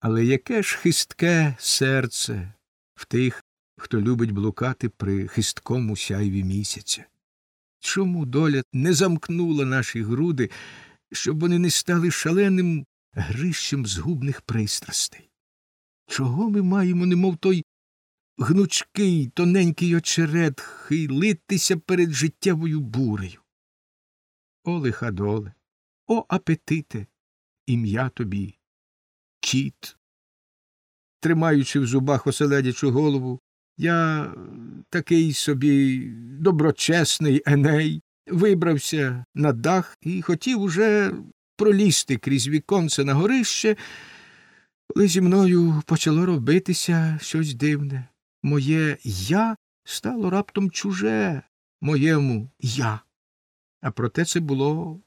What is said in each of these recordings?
Але яке ж хистке серце в тих, хто любить блукати при хисткому сяйві місяця? Чому доля не замкнула наші груди, щоб вони не стали шаленим грищем згубних пристрастей? Чого ми маємо, немов той гнучкий, тоненький очерет, хилитися перед життєвою бурею? О, лиха доле, о апетите, ім'я тобі, кіт. Тримаючи в зубах оселедячу голову, я такий собі доброчесний Еней вибрався на дах і хотів уже пролізти крізь віконце на горище, коли зі мною почало робитися щось дивне. Моє я стало раптом чуже моєму я. А проте це було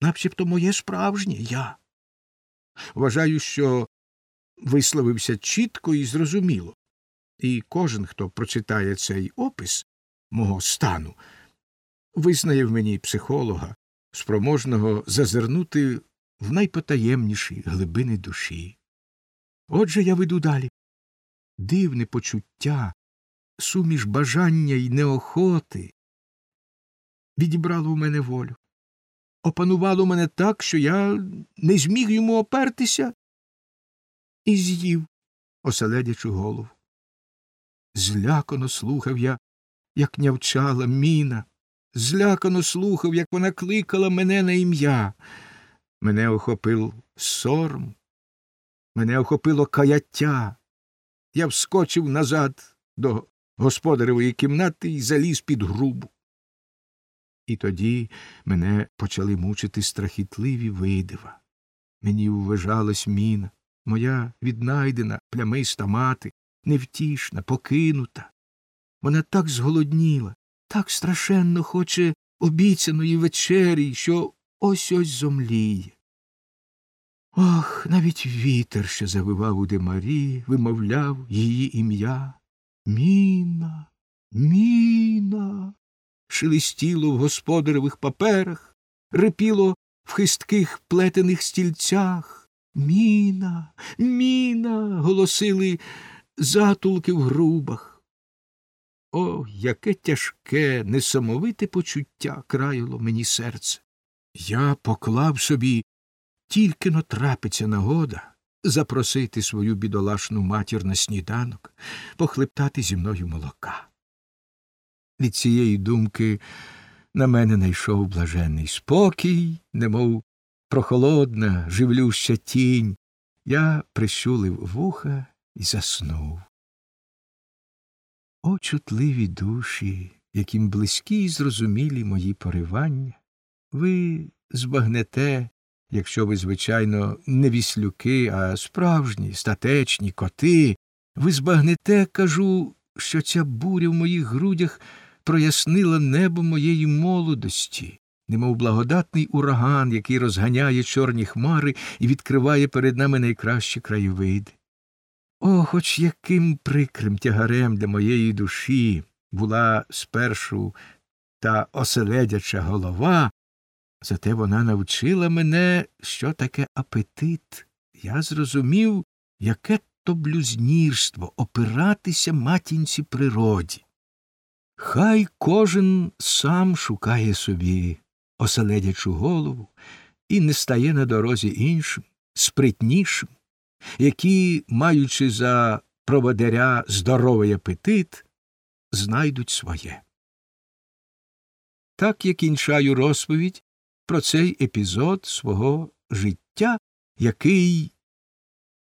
начебто моє справжнє я. Вважаю, що висловився чітко і зрозуміло, і кожен, хто прочитає цей опис мого стану, визнає в мені психолога, спроможного зазирнути в найпотаємніші глибини душі. Отже, я веду далі. Дивне почуття, суміш бажання й неохоти відібрало у мене волю, опанувало мене так, що я не зміг йому опертися і з'їв оселедячу голову. Злякано слухав я, як нявчала міна, злякано слухав, як вона кликала мене на ім'я. Мене охопив сором, мене охопило каяття. Я вскочив назад до господаревої кімнати і заліз під грубу. І тоді мене почали мучити страхітливі видива. Мені вважалась міна, моя віднайдена плямиста мати, невтішна, покинута. Вона так зголодніла, так страшенно хоче обіцяної вечері, що ось ось зомліє. Ох, навіть вітер, що завивав у демарі, вимовляв її ім'я. Міна, міна. Шелестіло в господаревих паперах, рипіло в хистких плетених стільцях. Міна, міна. голосили затулки в грубах. О, яке тяжке, несамовите почуття країло мені серце. Я поклав собі тільки но трапиться нагода запросити свою бідолашну матір на сніданок, похлептати зі мною молока. Від цієї думки на мене найшов блаженний спокій, немов прохолодна, живлюща тінь. Я прищулив вуха і заснув. О, чутливі душі, яким близькі й зрозумілі мої поривання, ви збагнете, якщо ви, звичайно, не віслюки, а справжні, статечні коти, ви збагнете, кажу, що ця буря в моїх грудях прояснила небо моєї молодості, немов благодатний ураган, який розганяє чорні хмари і відкриває перед нами найкращі краєвиди. О, хоч яким прикрим тягарем для моєї душі була спершу та оселедяча голова, зате вона навчила мене, що таке апетит. Я зрозумів, яке то блюзнірство опиратися матінці природі. Хай кожен сам шукає собі оселедячу голову і не стає на дорозі іншим, спритнішим, які, маючи за проводаря здоровий апетит, знайдуть своє. Так я кінчаю розповідь про цей епізод свого життя, який